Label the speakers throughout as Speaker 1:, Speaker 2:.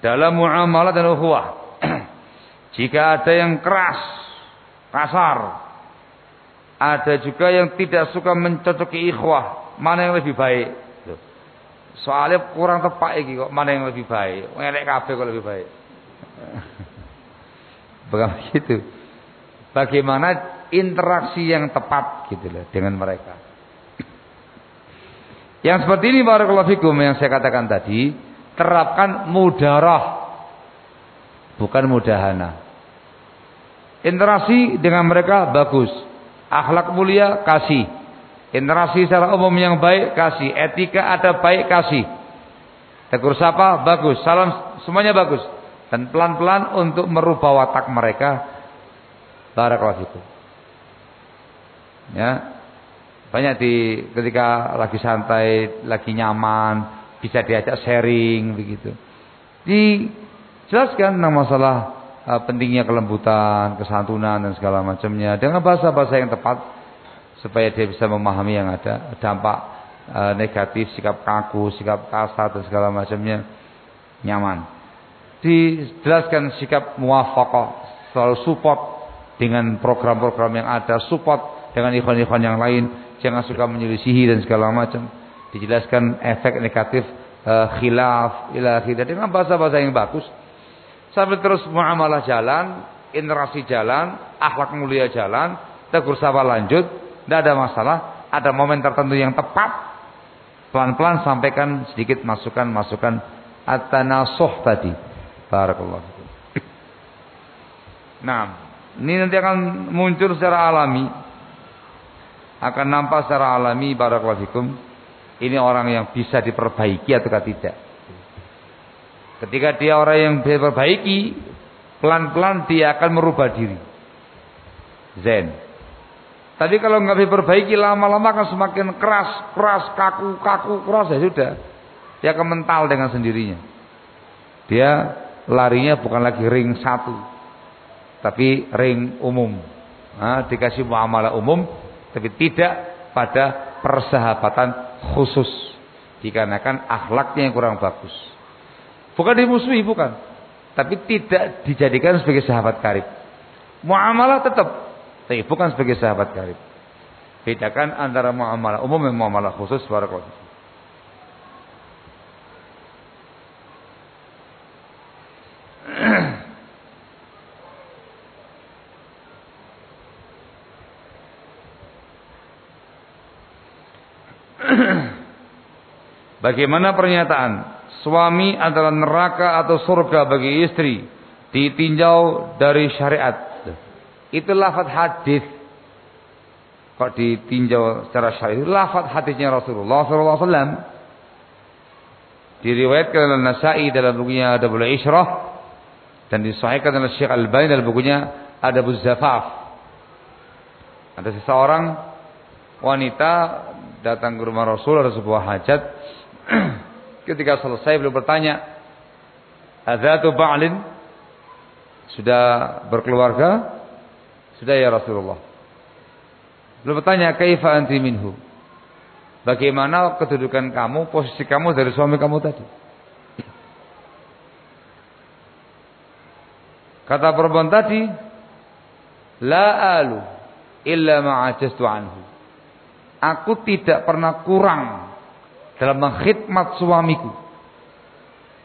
Speaker 1: dalam muamalah dan ukhuwah. Jika ada yang keras, kasar, ada juga yang tidak suka mencocoki ikhwah, mana yang lebih baik? Soalnya kurang tepat iki kok mana yang lebih baik? Ngelek kabeh kok lebih baik. Bagaimana gitu? Bagaimana interaksi yang tepat gitu loh dengan mereka. Yang seperti ini barakallahu fikum yang saya katakan tadi, terapkan mudarah bukan mudahana. Interaksi dengan mereka bagus. Akhlak mulia kasih. Interaksi secara umum yang baik kasih. Etika ada baik kasih. Tegur sapa bagus. Salam semuanya bagus. Dan pelan-pelan untuk merubah watak mereka. Barakallahu fikum. Ya, banyak di ketika lagi santai, lagi nyaman, bisa diajak sharing begitu. Dijelaskan tentang masalah uh, pentingnya kelembutan, kesantunan dan segala macamnya dengan bahasa-bahasa yang tepat supaya dia bisa memahami yang ada dampak uh, negatif, sikap kaku, sikap kasar dan segala macamnya nyaman. Dijelaskan sikap muwafaqah, selalu support dengan program-program yang ada, support dengan ikhwan-ikhwan yang lain jangan suka menyelisihi dan segala macam. Dijelaskan efek negatif uh, khilaf ila akhirnya dengan bahasa-bahasa yang bagus. Sambil terus muamalah jalan, interaksi jalan, akhlak mulia jalan, tegur sapa lanjut, tidak ada masalah. Ada momen tertentu yang tepat, pelan-pelan sampaikan sedikit masukan-masukan at-tanasuh tadi. Barakallahu Nah, ini nanti akan muncul secara alami akan nampak secara alami barakallahu fikum ini orang yang bisa diperbaiki atau tidak. Ketika dia orang yang diperbaiki, pelan-pelan dia akan merubah diri. Zen. Tapi kalau nggak diperbaiki lama-lama akan semakin keras, keras, kaku, kaku, keras ya sudah. Dia akan mental dengan sendirinya. Dia larinya bukan lagi ring satu, tapi ring umum. Nah, dikasih muamalah umum, tapi tidak pada persahabatan khusus dikarenakan akhlaknya yang kurang bagus. Bukan dimusuhi, bukan. Tapi tidak dijadikan sebagai sahabat karib. Muamalah tetap, tapi bukan sebagai sahabat karib. Bedakan antara muamalah umum dan muamalah khusus. Barakallahu Bagaimana pernyataan suami adalah neraka atau surga bagi istri ditinjau dari syariat. Itu lafaz hadis. Kok ditinjau secara syariat? Lafaz hadisnya Rasulullah SAW. Diriwayatkan oleh Nasai dalam bukunya Adabul Ishrah dan disahihkan oleh Syekh Al-Bani dalam bukunya Adabuz Zafaf. Ada seseorang wanita datang ke rumah Rasul ada sebuah hajat Ketika selesai beliau bertanya, "Adzatu ba'lin?" Sudah berkeluarga? Sudah ya Rasulullah. Beliau bertanya, "Kaifa anti minhu?" Bagaimana kedudukan kamu, posisi kamu dari suami kamu tadi? Kata perempuan tadi, La alu illa ma'ajastu anhu. Aku tidak pernah kurang dalam mengkhidmat suamiku.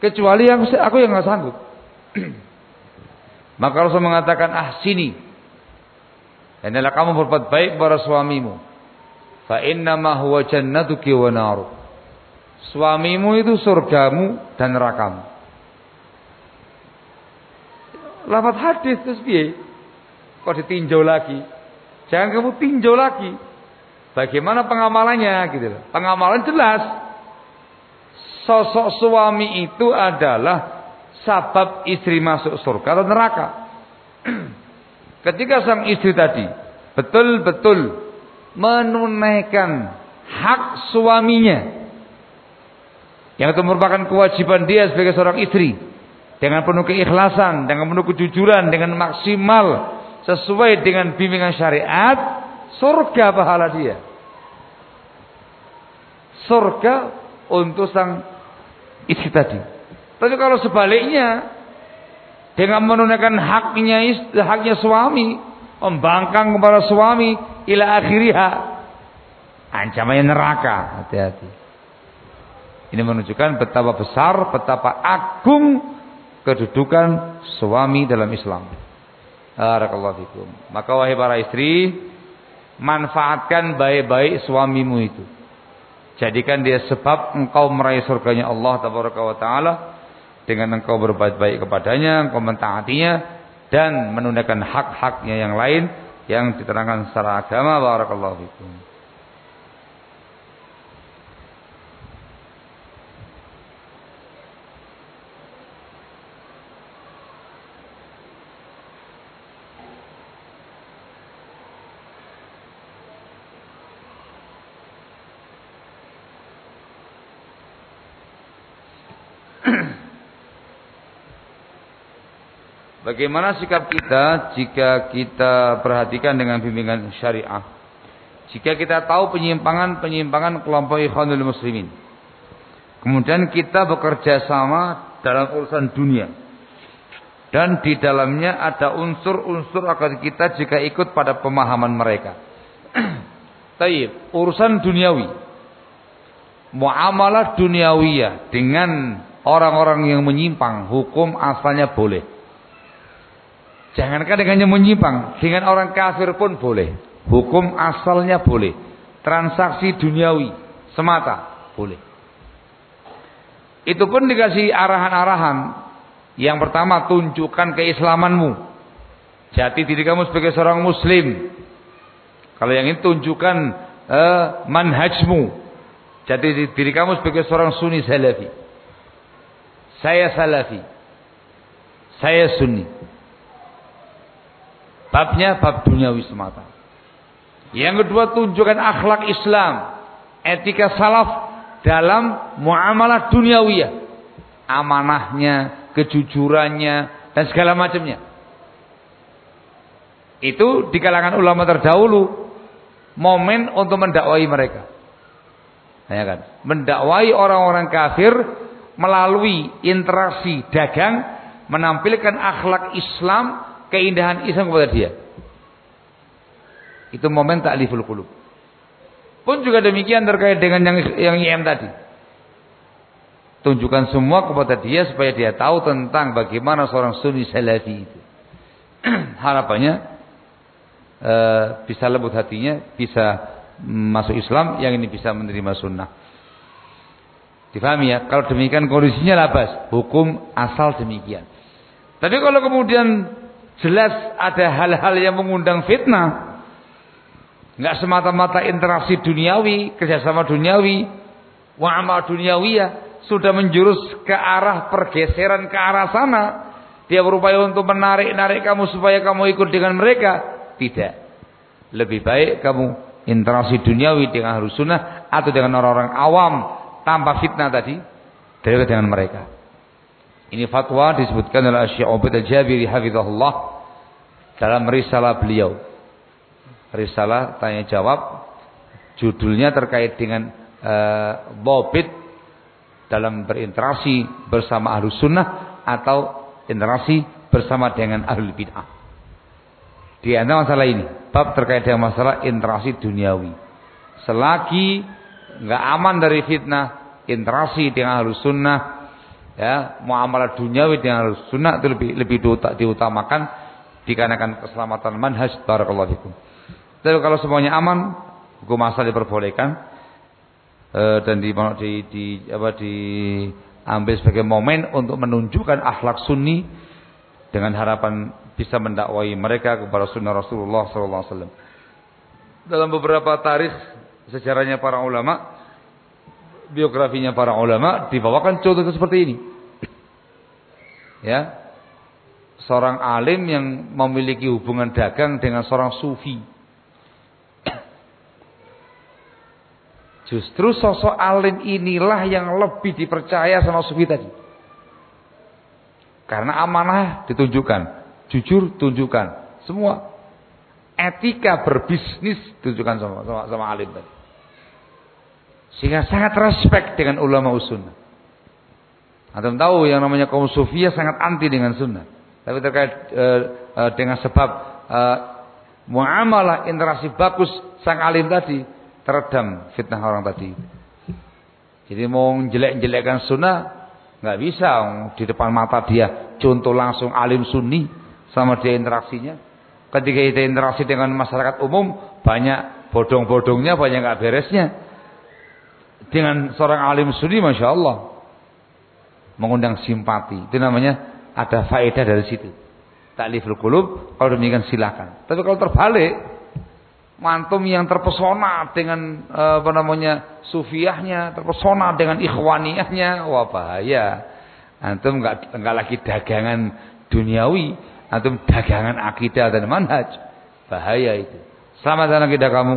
Speaker 1: Kecuali yang aku yang nggak sanggup. Maka Rasul mengatakan ah sini. Hendaklah kamu berbuat baik kepada suamimu. Fa inna ma huwa jannatuki wa. Suamimu itu surgamu dan nerakamu. Lafat hadis terus piye? Kok ditinjau lagi? Jangan kamu tinjau lagi. Bagaimana pengamalannya gitu loh. Pengamalan jelas sosok suami itu adalah sabab istri masuk surga atau neraka. Ketika sang istri tadi betul-betul menunaikan hak suaminya yang itu merupakan kewajiban dia sebagai seorang istri dengan penuh keikhlasan, dengan penuh kejujuran, dengan maksimal sesuai dengan bimbingan syariat, surga pahala dia. Surga untuk sang istri tadi. Tapi kalau sebaliknya dengan menunaikan haknya haknya suami, membangkang kepada suami ila akhiriha, ancamannya neraka. Hati-hati. Ini menunjukkan betapa besar, betapa agung kedudukan suami dalam Islam. Maka wahai para istri, manfaatkan baik-baik suamimu itu. Jadikan dia sebab engkau meraih surganya Allah taala dengan engkau berbuat baik kepadanya, engkau mentaatinya dan menunaikan hak-haknya yang lain yang diterangkan secara agama barakallahu fikum. Bagaimana sikap kita jika kita perhatikan dengan bimbingan syariah? Jika kita tahu penyimpangan-penyimpangan kelompok ikhwanul muslimin. Kemudian kita bekerja sama dalam urusan dunia. Dan di dalamnya ada unsur-unsur agar kita jika ikut pada pemahaman mereka. Taib, urusan duniawi. Muamalah duniawiyah dengan orang-orang yang menyimpang hukum asalnya boleh. Jangankan dengannya menyimpang, dengan orang kafir pun boleh. Hukum asalnya boleh. Transaksi duniawi semata boleh. Itu pun dikasih arahan-arahan. Yang pertama tunjukkan keislamanmu. Jati diri kamu sebagai seorang muslim. Kalau yang ini tunjukkan uh, manhajmu. Jati diri kamu sebagai seorang sunni salafi. Saya salafi. Saya sunni. Babnya bab duniawi semata. Yang kedua tunjukkan akhlak Islam, etika salaf dalam muamalah duniawiyah. Amanahnya, kejujurannya dan segala macamnya. Itu di kalangan ulama terdahulu momen untuk mendakwai mereka. Ya kan? Mendakwai orang-orang kafir melalui interaksi dagang menampilkan akhlak Islam keindahan Islam kepada dia. Itu momen takliful qulub. Pun juga demikian terkait dengan yang yang IM tadi. Tunjukkan semua kepada dia supaya dia tahu tentang bagaimana seorang sunni salafi itu. Harapannya e, bisa lembut hatinya, bisa masuk Islam, yang ini bisa menerima sunnah. Difahami ya? Kalau demikian kondisinya labas, hukum asal demikian. Tapi kalau kemudian Jelas ada hal-hal yang mengundang fitnah. Enggak semata-mata interaksi duniawi, kerjasama duniawi, wa'amal duniawiyah sudah menjurus ke arah pergeseran ke arah sana. Dia berupaya untuk menarik-narik kamu supaya kamu ikut dengan mereka. Tidak. Lebih baik kamu interaksi duniawi dengan harus sunnah atau dengan orang-orang awam tanpa fitnah tadi daripada dengan mereka. Ini fatwa disebutkan oleh Syekh Ubaid Al-Jabiri hafizahullah dalam risalah beliau. Risalah tanya jawab judulnya terkait dengan uh, bobit dalam berinteraksi bersama ahlu sunnah atau interaksi bersama dengan ahlu bid'ah. Di antara masalah ini, bab terkait dengan masalah interaksi duniawi. Selagi nggak aman dari fitnah, interaksi dengan ahlu sunnah, ya muamalah duniawi dengan sunnah itu lebih lebih diutamakan dikarenakan keselamatan manhaj barakallahu fikum. Tapi kalau semuanya aman, hukum asal diperbolehkan e, dan di, di, di apa diambil sebagai momen untuk menunjukkan akhlak sunni dengan harapan bisa mendakwai mereka kepada sunnah Rasulullah SAW. Dalam beberapa tarikh sejarahnya para ulama biografinya para ulama dibawakan contoh seperti ini. Ya. Seorang alim yang memiliki hubungan dagang dengan seorang sufi. Justru sosok alim inilah yang lebih dipercaya sama sufi tadi. Karena amanah ditunjukkan, jujur tunjukkan, semua etika berbisnis tunjukkan sama sama, sama alim tadi. Sehingga sangat respect dengan ulama usun. Antum tahu yang namanya kaum sufiyah sangat anti dengan sunnah. Tapi terkait e, e, dengan sebab e, muamalah interaksi bagus sang alim tadi teredam fitnah orang tadi. Jadi mau jelek-jelekkan sunnah nggak bisa di depan mata dia contoh langsung alim sunni sama dia interaksinya. Ketika kita interaksi dengan masyarakat umum banyak bodong-bodongnya banyak nggak beresnya. Dengan seorang alim sunni masya Allah mengundang simpati. Itu namanya ada faedah dari situ. Takliful qulub, kalau demikian silakan. Tapi kalau terbalik, mantum yang terpesona dengan eh, apa namanya sufiahnya, terpesona dengan ikhwaniyahnya, wah bahaya. Antum enggak enggak lagi dagangan duniawi, antum dagangan akidah dan manhaj. Bahaya itu. Selamat datang kita kamu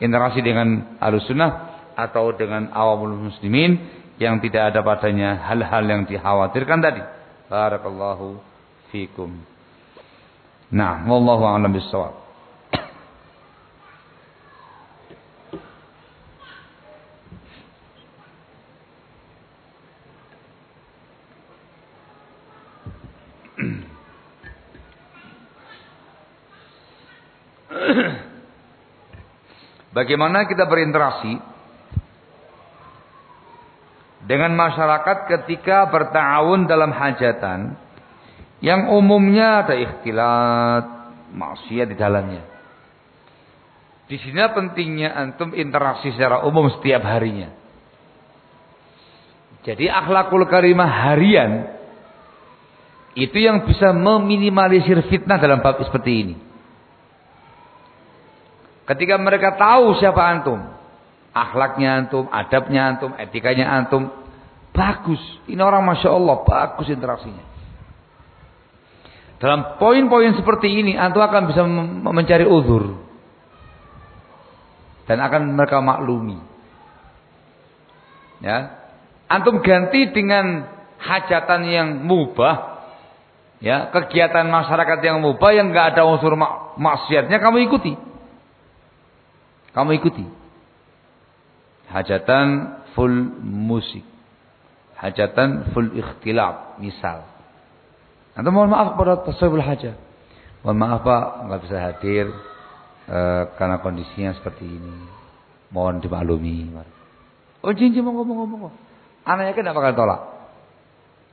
Speaker 1: interaksi dengan alusunah atau dengan awamul muslimin yang tidak ada padanya hal-hal yang dikhawatirkan tadi. Barakallahu fikum. Nah, wallahu a'lam bissawab. Bagaimana kita berinteraksi dengan masyarakat ketika bertawun dalam hajatan yang umumnya ada ikhtilat, maksiat di dalamnya. Di sini pentingnya antum interaksi secara umum setiap harinya. Jadi akhlakul karimah harian itu yang bisa meminimalisir fitnah dalam bab seperti ini. Ketika mereka tahu siapa antum, akhlaknya antum, adabnya antum, etikanya antum, bagus. Ini orang masya Allah bagus interaksinya. Dalam poin-poin seperti ini antum akan bisa mencari uzur dan akan mereka maklumi. Ya, antum ganti dengan hajatan yang mubah, ya kegiatan masyarakat yang mubah yang nggak ada unsur mak maksiatnya kamu ikuti. Kamu ikuti hajatan full musik. Hajatan full ikhtilaf misal. Anda mohon maaf pada tasawuf hajat mohon maaf Pak nggak bisa hadir e, karena kondisinya seperti ini. Mohon dimaklumi. Oh jinjin monggo monggo monggo. Anaknya kan tidak bakal tolak.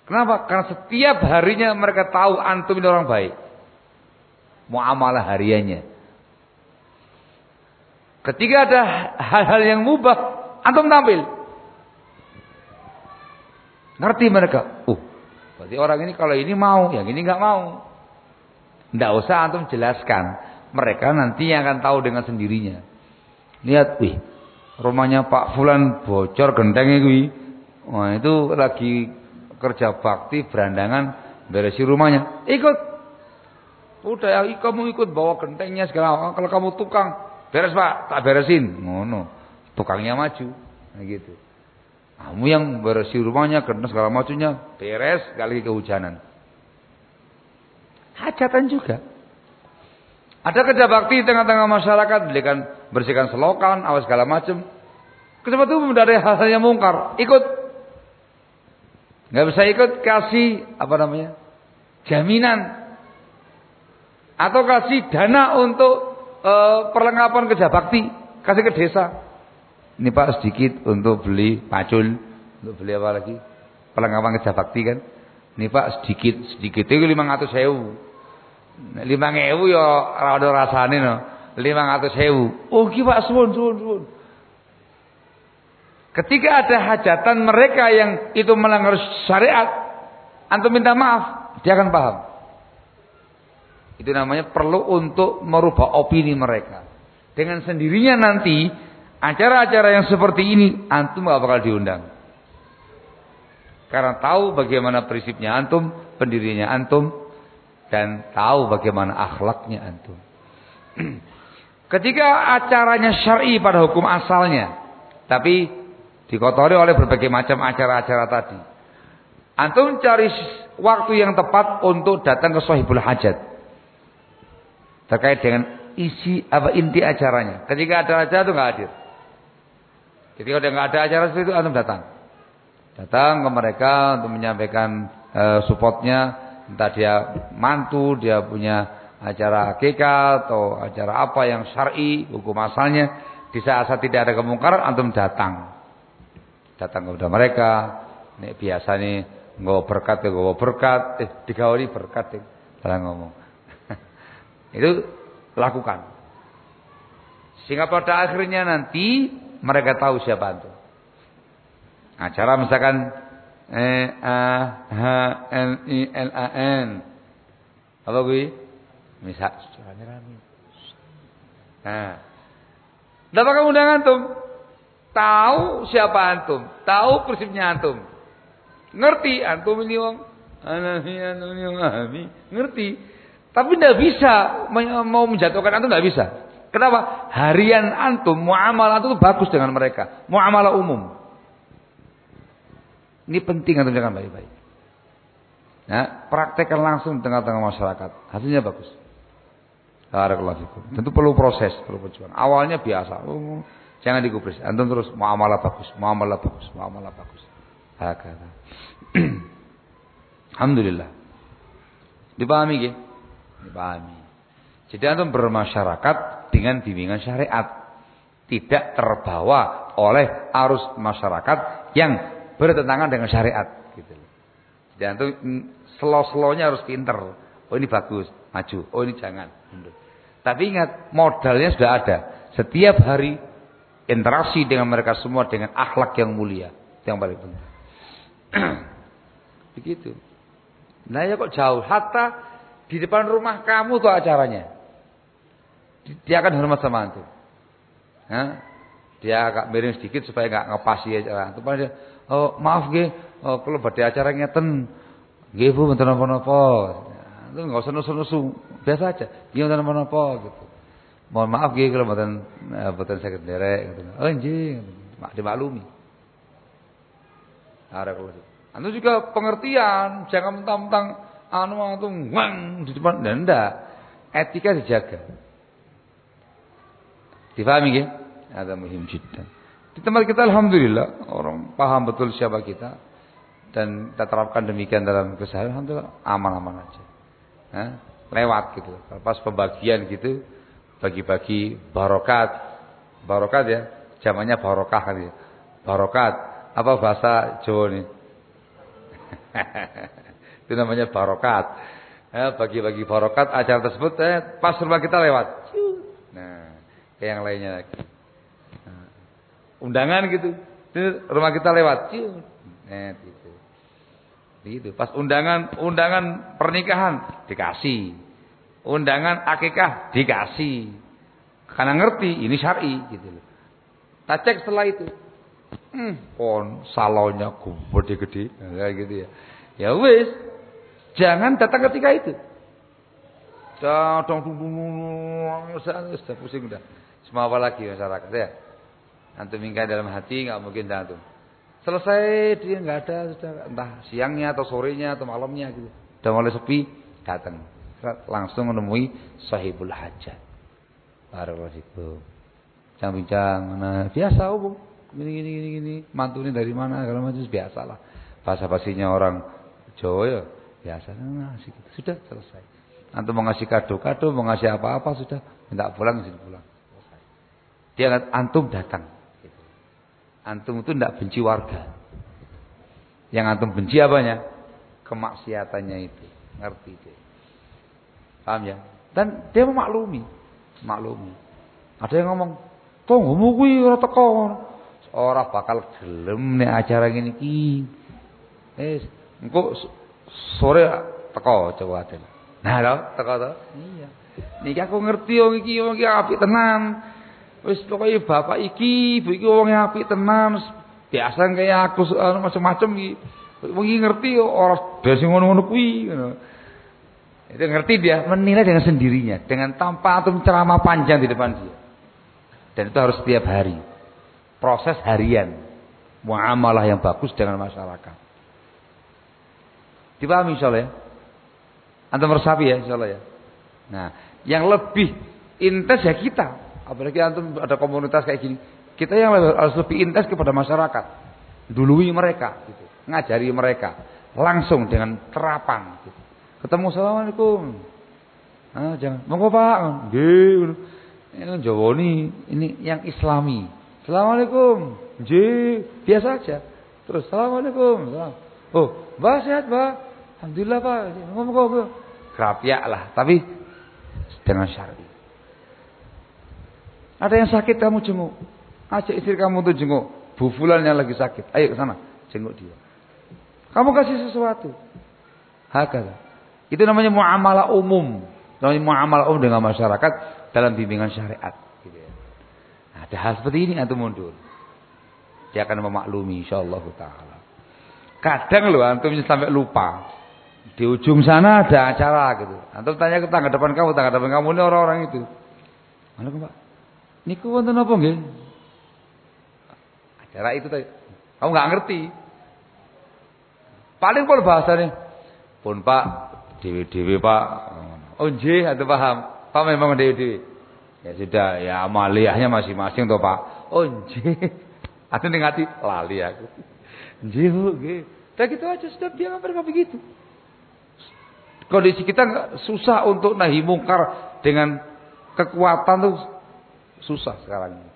Speaker 1: Kenapa? Karena setiap harinya mereka tahu antum ini orang baik. Muamalah hariannya. Ketika ada hal-hal yang mubah Antum tampil. Ngerti mereka. Uh, berarti orang ini kalau ini mau, yang ini nggak mau. Nggak usah antum jelaskan. Mereka nanti yang akan tahu dengan sendirinya. Lihat, wih, rumahnya Pak Fulan bocor gentengnya gue. Wah, itu lagi kerja bakti berandangan beresi rumahnya. Ikut. Udah ya, kamu ikut bawa gentengnya segala. Kalau kamu tukang, beres Pak, tak beresin. Ngono. No tukangnya maju. Nah gitu. Kamu yang bersih rumahnya karena segala macamnya beres kali kehujanan. Hajatan juga. Ada kerja bakti di tengah-tengah masyarakat, belikan bersihkan selokan, awas segala macam. Kenapa itu dari hal-hal yang mungkar, ikut. Nggak bisa ikut, kasih apa namanya? Jaminan atau kasih dana untuk e, perlengkapan kerja bakti, kasih ke desa. Ini Pak sedikit untuk beli pacul, untuk beli apa lagi? Perlengkapan kerja bakti kan. Ini Pak sedikit, sedikit itu lima ratus sewu. Lima sewu ya rada rasane no. Lima ratus sewu. Oh ki Pak suwun suwun suwun. Ketika ada hajatan mereka yang itu melanggar syariat, antum minta maaf, dia akan paham. Itu namanya perlu untuk merubah opini mereka. Dengan sendirinya nanti Acara-acara yang seperti ini antum gak bakal diundang. Karena tahu bagaimana prinsipnya antum, pendirinya antum, dan tahu bagaimana akhlaknya antum. Ketika acaranya syar'i pada hukum asalnya, tapi dikotori oleh berbagai macam acara-acara tadi. Antum cari waktu yang tepat untuk datang ke sahibul hajat. Terkait dengan isi apa inti acaranya. Ketika ada acara itu nggak hadir. Ketika udah nggak ada acara seperti itu antum datang. Datang ke mereka untuk menyampaikan e, supportnya, entah dia mantu, dia punya acara akikah atau acara apa yang syar'i, hukum asalnya. Di saat-saat tidak ada kemungkaran, antum datang. Datang kepada mereka. Ini biasa nih, nggak berkat, nggak berkat, eh, digawali berkat, eh. ngomong. Itu lakukan. Sehingga pada akhirnya nanti mereka tahu siapa antum. Nah, cara misalkan E A H L I L A N. Apa gue? Misal. Nah. Dapat kamu undangan antum? Tahu siapa antum? Tahu prinsipnya antum? Ngerti antum ini wong? Ngerti. Tapi tidak bisa mau menjatuhkan antum tidak bisa. Kenapa? Harian antum, muamalah antum itu bagus dengan mereka. Muamalah umum. Ini penting untuk jangan baik-baik. Nah, praktekkan langsung di tengah-tengah masyarakat. Hasilnya bagus. Tentu perlu proses, perlu perjuangan. Awalnya biasa. Oh, jangan digubris. Antum terus muamalah bagus, muamalah bagus, muamalah bagus. Hakata. Alhamdulillah. Dipahami ya? Dipahami. Jadi antum bermasyarakat dengan bimbingan syariat. Tidak terbawa oleh arus masyarakat yang bertentangan dengan syariat gitu Dan itu mm, slow-slownya harus pinter. Oh ini bagus, maju. Oh ini jangan. Tapi ingat, modalnya sudah ada. Setiap hari interaksi dengan mereka semua dengan akhlak yang mulia. Yang paling penting. Begitu. Nah ya kok jauh. Hatta di depan rumah kamu tuh acaranya. Dia akan hormat sama antum. Dia agak miring sedikit supaya nggak ngepasi aja. Antum oh, maaf nggih, oh, kalau badhe acara ngeten. Nggih Bu, mboten napa-napa. Itu enggak usah nusu-nusu, biasa aja. Nggih mboten napa-napa gitu. Mohon maaf nggih kalau mboten eh, mboten saged nderek gitu. Oh nggih, mak dimaklumi. Arek kalau Anu juga pengertian, jangan mentang-mentang anu itu wang di depan dan enggak. Etika dijaga. Difahami nggih? Ada muhim jiddan. Di tempat kita alhamdulillah orang paham betul siapa kita dan kita terapkan demikian dalam keseharian alhamdulillah aman-aman aja. Nah, lewat gitu. Pas pembagian gitu bagi-bagi barokat. Barokat ya, zamannya barokah kan ya. Barokat. Apa bahasa Jawa nih? Itu namanya barokat. Ya, bagi-bagi barokat acara tersebut eh, pas rumah kita lewat. Nah, kayak yang lainnya lagi undangan gitu. Rumah kita lewat. Nah, gitu. Gitu. Pas undangan undangan pernikahan dikasih. Undangan akikah dikasih. Karena ngerti ini syar'i gitu loh. Tak cek setelah itu. Hmm, pon salonnya gede-gede kayak gitu ya. Ya wis, jangan datang ketika itu. Dong, sudah pusing udah. Semua apa lagi masyarakat ya. Antum ingkar dalam hati nggak mungkin antum. Selesai dia nggak ada sudah entah siangnya atau sorenya atau malamnya gitu. Udah mulai sepi datang langsung menemui sahibul hajat. Barakallahu Jangan bincang nah biasa umum gini gini gini gini mantu ini dari mana kalau macam biasa lah. Bahasa basinya orang Jawa ya biasa nah, gitu. sudah selesai. Antum mau ngasih kado kado mau ngasih apa-apa sudah minta pulang sini pulang. Dia antum datang Antum itu tidak benci warga. Yang antum benci apanya? Kemaksiatannya itu. Ngerti deh. Paham ya? Dan dia memaklumi. Maklumi. Ada yang ngomong, "Tunggu kuwi ora teko." Ora bakal gelem nek acara iki. Eh, engko sore teko coba aden. Nah, lho, teko to? Iya. Niki aku ngerti wong iki wong iki apik tenan. Wis pokoke bapak iki, ibu iki wong apik tenan. Biasa kayak aku anu, macam-macam iki. Wong iki ngerti ora dadi ngono-ngono kuwi ngono. Itu ngerti dia menilai dengan sendirinya, dengan tanpa atau ceramah panjang di depan dia. Dan itu harus setiap hari. Proses harian. Muamalah yang bagus dengan masyarakat. Dipahami insyaallah ya? Antum meresapi ya insyaallah ya. Nah, yang lebih intens ya kita. Apalagi antum ada komunitas kayak gini. Kita yang harus lebih intens kepada masyarakat. dului mereka gitu. Ngajari mereka langsung dengan terapan gitu. Ketemu assalamualaikum. Ah, jangan monggo Pak. Nggih. Ini Jawa ini, yang Islami. Assalamualaikum. Nggih, biasa aja. Terus assalamualaikum. Oh, Mbak sehat, Mbak. Alhamdulillah, Pak. Ngomong-ngomong. Kerapiak lah, tapi dengan syar'i. Ada yang sakit kamu jenguk. Ajak istri kamu untuk jenguk. Bu Fulan lagi sakit. Ayo ke sana, jenguk dia. Kamu kasih sesuatu. Hakala. Itu namanya muamalah umum. Namanya muamalah umum dengan masyarakat dalam bimbingan syariat. Gitu ya. Nah, ada hal seperti ini antum mundur. Dia akan memaklumi insyaallah taala. Kadang loh antum sampai lupa. Di ujung sana ada acara gitu. Antum tanya ke tangga depan kamu, tangga depan kamu ini orang-orang itu. Mana Pak? Niku wonten apa nggih? Acara itu tadi. Kamu nggak ngerti. Paling pun bahasanya. Pun Pak, dewi-dewi Pak. Oh nggih, atau paham. Pak memang dewi-dewi. Ya sudah, ya amaliyahnya masing-masing toh Pak. Oh nggih. Aku ning lali aku. Nggih, nggih. Tak gitu aja sudah dia nggak begitu. Kondisi kita susah untuk nahi mungkar dengan kekuatan tuh susah sekarang ini.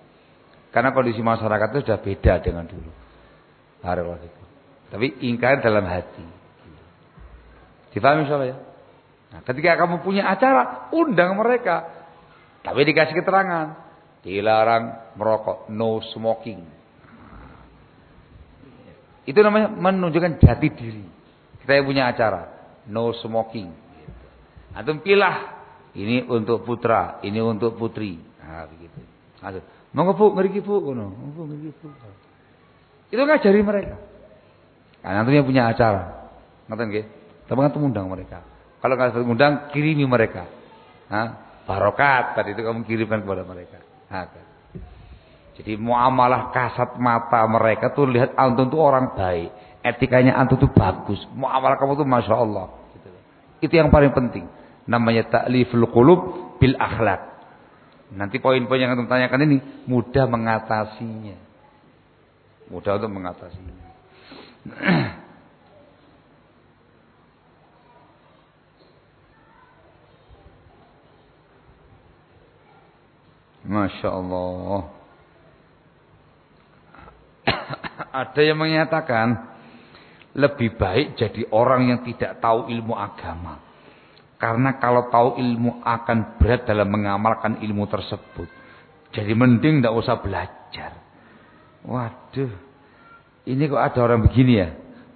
Speaker 1: Karena kondisi masyarakat itu sudah beda dengan dulu. Tapi ingkar dalam hati. Difahami insyaallah ya? Nah, ketika kamu punya acara, undang mereka. Tapi dikasih keterangan. Dilarang merokok. No smoking. Itu namanya menunjukkan jati diri. Kita yang punya acara. No smoking. Antum pilah. Ini untuk putra. Ini untuk putri. Nah begitu. Mau ngebuk, ngeri bu. Mau ngeri bu. Itu ngajari mereka. Nah, nantinya punya acara. Ngerti nggih? Tapi kan undang mereka. Kalau nggak undang, kirimi mereka. Nah, barokat tadi itu kamu kirimkan kepada mereka. Nah, jadi muamalah kasat mata mereka tuh lihat antum tuh orang baik. Etikanya antum tuh bagus. Muamalah kamu tuh masya Allah. Itu yang paling penting. Namanya ta'liful qulub bil akhlak. Nanti poin-poin yang antum tanyakan ini mudah mengatasinya. Mudah untuk mengatasinya. Masya Allah. Ada yang menyatakan lebih baik jadi orang yang tidak tahu ilmu agama. Karena kalau tahu ilmu akan berat dalam mengamalkan ilmu tersebut. Jadi mending tidak usah belajar. Waduh. Ini kok ada orang begini ya,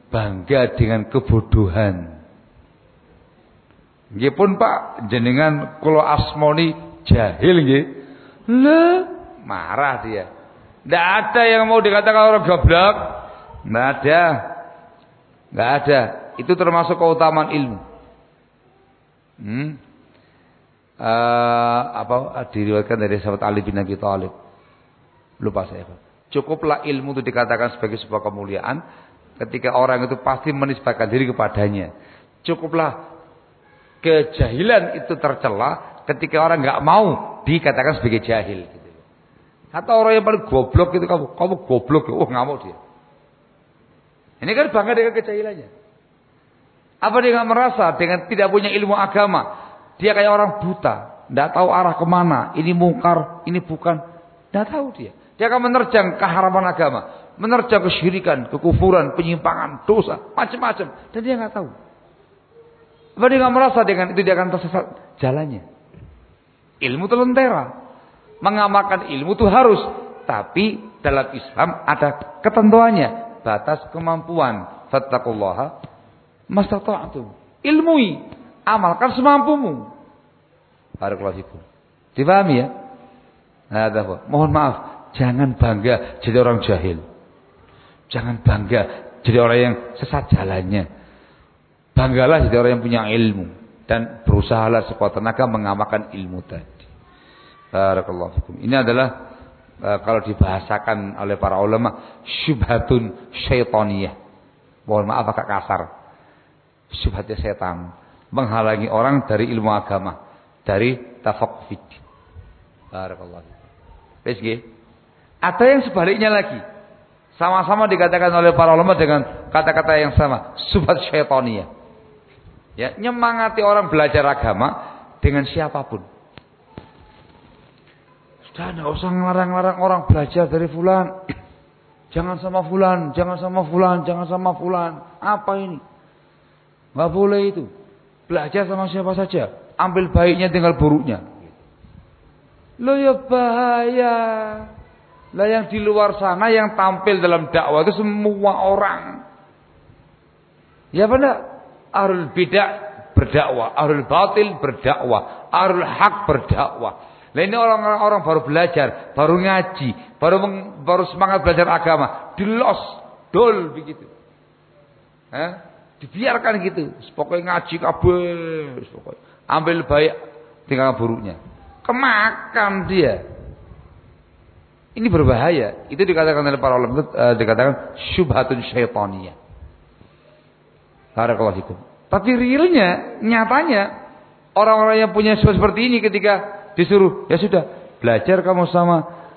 Speaker 1: bangga dengan kebodohan. Nggih pun Pak, jenengan kula asmoni jahil nggih. Lah, marah dia. Tidak ada yang mau dikatakan orang goblok. Tidak ada. Tidak ada. Itu termasuk keutamaan ilmu. Hmm. Uh, apa diriwayatkan dari sahabat Ali bin Abi Thalib. Lupa saya, Pak. Cukuplah ilmu itu dikatakan sebagai sebuah kemuliaan ketika orang itu pasti menisbahkan diri kepadanya. Cukuplah kejahilan itu tercela ketika orang nggak mau dikatakan sebagai jahil. Gitu. Atau orang yang paling goblok itu kamu, kamu goblok, oh nggak mau dia. Ini kan bangga dengan kejahilannya. Apa dia nggak merasa dengan tidak punya ilmu agama? Dia kayak orang buta, tidak tahu arah ke mana. Ini mungkar, ini bukan, tidak tahu dia. Dia akan menerjang keharaman agama, menerjang kesyirikan, kekufuran, penyimpangan, dosa, macam-macam. Dan dia nggak tahu. Apa dia nggak merasa dengan itu dia akan tersesat jalannya. Ilmu itu lentera. Mengamalkan ilmu itu harus. Tapi dalam Islam ada ketentuannya. Batas kemampuan. Fattakullaha mastata'atum. Ilmui. Amalkan semampumu. Barakallahu fikum. Dipahami ya? Nah, mohon maaf. Jangan bangga jadi orang jahil. Jangan bangga jadi orang yang sesat jalannya. Banggalah jadi orang yang punya ilmu dan berusahalah sekuat tenaga mengamalkan ilmu tadi. Barakallahu. Ini adalah uh, kalau dibahasakan oleh para ulama syubhatun syaitaniyah. Mohon maaf agak kasar. Syubhatnya setan menghalangi orang dari ilmu agama, dari fikum. Wis Ada yang sebaliknya lagi. Sama-sama dikatakan oleh para ulama dengan kata-kata yang sama, subhat syaitania. Ya, nyemangati orang belajar agama dengan siapa pun. Sudah tidak usah ngelarang-larang orang belajar dari fulan. Jangan sama fulan, jangan sama fulan, jangan sama fulan. Apa ini? Gak boleh itu. Belajar sama siapa saja. Ambil baiknya tinggal buruknya. Lo ya bahaya. Lah yang di luar sana yang tampil dalam dakwah itu semua orang. Ya benar. Ahlul bidah berdakwah, ahlul batil berdakwah, ahlul hak berdakwah. Lah ini orang-orang baru belajar, baru ngaji, baru baru semangat belajar agama, dilos, dol begitu. Eh? Dibiarkan gitu. Pokoknya ngaji kabeh, pokoknya. Ambil baik, tinggal buruknya. Kemakan dia. Ini berbahaya. Itu dikatakan oleh para ulama uh, dikatakan syubhatun syaitaniyah. Barakallahu fikum. Tapi realnya, nyatanya orang-orang yang punya seperti ini ketika disuruh, ya sudah, belajar kamu sama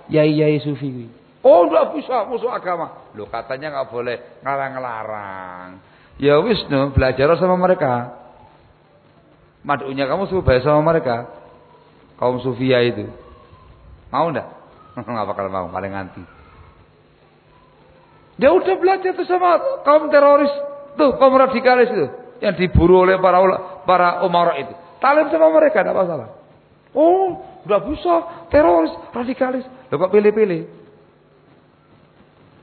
Speaker 1: yai-yai sufi. Oh, enggak bisa musuh agama. Loh, katanya nggak boleh ngarang-larang. Ya wis no, belajar sama mereka. Madunya kamu suruh sama mereka. Kaum sufia itu. Mau enggak? nggak bakal mau, paling anti. Dia udah belajar tuh sama kaum teroris tuh, kaum radikalis itu yang diburu oleh para para umara itu. Talim sama mereka tidak masalah. Oh, udah bisa teroris, radikalis. Lo kok pilih-pilih?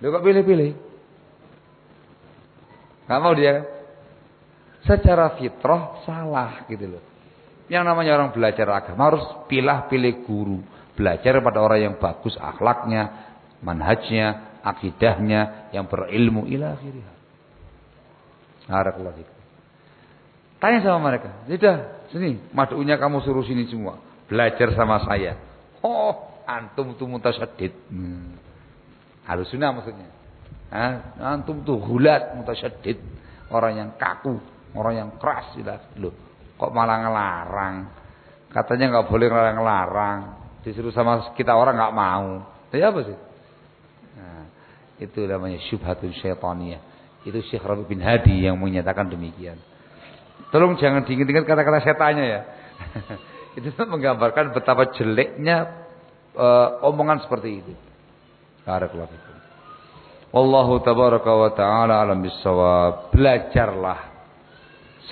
Speaker 1: Lo kok pilih-pilih? Gak mau dia? Secara fitrah salah gitu loh. Yang namanya orang belajar agama harus pilih-pilih guru. Belajar pada orang yang bagus akhlaknya, manhajnya, akidahnya, yang berilmu ila akhirnya. Barakallahu Tanya sama mereka. Sudah, sini, madunya kamu suruh sini semua. Belajar sama saya. Oh, antum tuh mutasyadid. Hmm. Harus sunnah maksudnya. Hah? Antum tuh hulat mutasyadid. Orang yang kaku, orang yang keras. Loh, kok malah ngelarang. Katanya nggak boleh ngelarang-larang. Disuruh sama kita orang nggak mau. Jadi apa sih? Nah, itu namanya syubhatun syaitaniyah. Itu Syekh Rabi bin Hadi yang menyatakan demikian. Tolong jangan diingat-ingat kata-kata setannya ya. itu menggambarkan betapa jeleknya uh, omongan seperti itu. Barakallahu fikum. Wallahu tabaraka wa taala alam bisawab. Belajarlah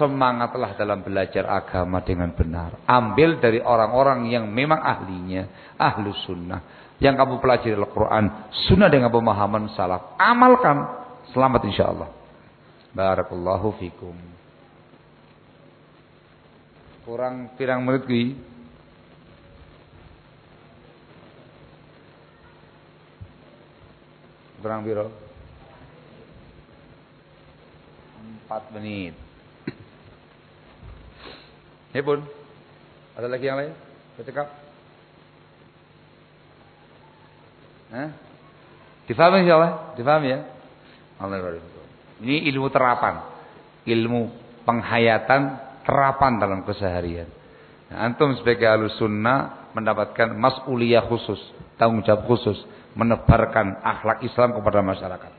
Speaker 1: Semangatlah dalam belajar agama dengan benar. Ambil dari orang-orang yang memang ahlinya, ahlu sunnah. Yang kamu pelajari Al-Quran, sunnah dengan pemahaman salaf. Amalkan, selamat insya Allah. Barakallahu fikum. Kurang pirang menit kui. Kurang biro. Empat menit. Ya pun. Ada lagi yang lain? Bercakap? Hah? Difahami insya Allah? Difahami ya? Allah Ini ilmu terapan. Ilmu penghayatan terapan dalam keseharian. Antum sebagai alus sunnah mendapatkan mas'uliyah khusus. Tanggung jawab khusus. Menebarkan akhlak Islam kepada masyarakat.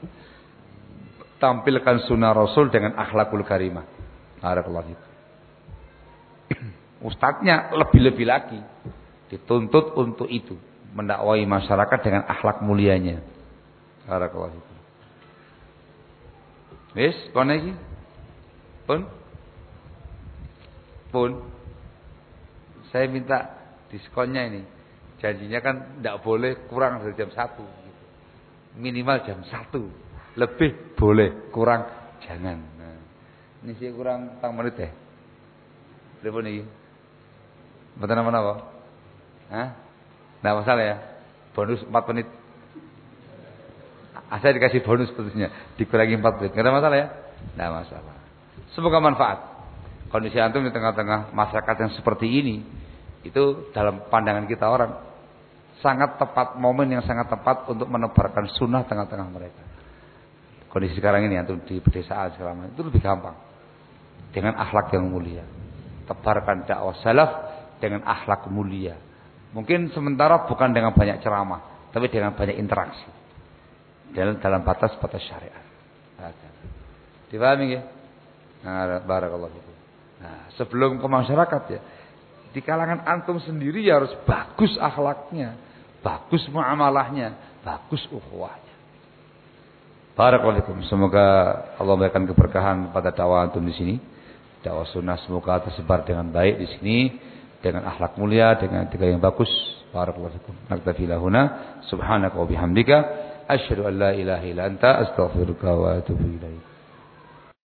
Speaker 1: Tampilkan sunnah Rasul dengan akhlakul karimah. Barakallahu Ustadznya lebih-lebih lagi dituntut untuk itu, mendakwai masyarakat dengan akhlak mulianya. Barakallahu. Wis, pun lagi? Pun? Pun. Saya minta diskonnya ini. Janjinya kan tidak boleh kurang dari jam 1 gitu. Minimal jam 1. Lebih boleh, kurang jangan. Nah, ini sih kurang tang menit deh. Berapa nih? Betul nama apa? Hah? Nggak masalah ya. Bonus 4 menit. Saya dikasih bonus tentunya. Dikurangi 4 menit. Ada masalah ya? Nggak masalah. Semoga manfaat. Kondisi antum di tengah-tengah masyarakat yang seperti ini. Itu dalam pandangan kita orang. Sangat tepat. Momen yang sangat tepat untuk menebarkan sunnah tengah-tengah mereka. Kondisi sekarang ini antum di pedesaan segala Itu lebih gampang. Dengan akhlak yang mulia. Tebarkan dakwah salaf dengan akhlak mulia. Mungkin sementara bukan dengan banyak ceramah, tapi dengan banyak interaksi. dalam dalam batas-batas syariat. Dipahami ya? Nah, barakallahu. Nah, sebelum ke masyarakat ya, di kalangan antum sendiri ya harus bagus akhlaknya, bagus muamalahnya, bagus ukhuwahnya. Barakallahu. Semoga Allah memberikan keberkahan pada dakwah antum di sini. Dakwah sunnah semoga tersebar dengan baik di sini dengan akhlak mulia, dengan tiga yang bagus. Barakallahu fikum. Naktafi lahuna subhanaka wa bihamdika asyhadu an la ilaha illa anta astaghfiruka wa atubu ilaik.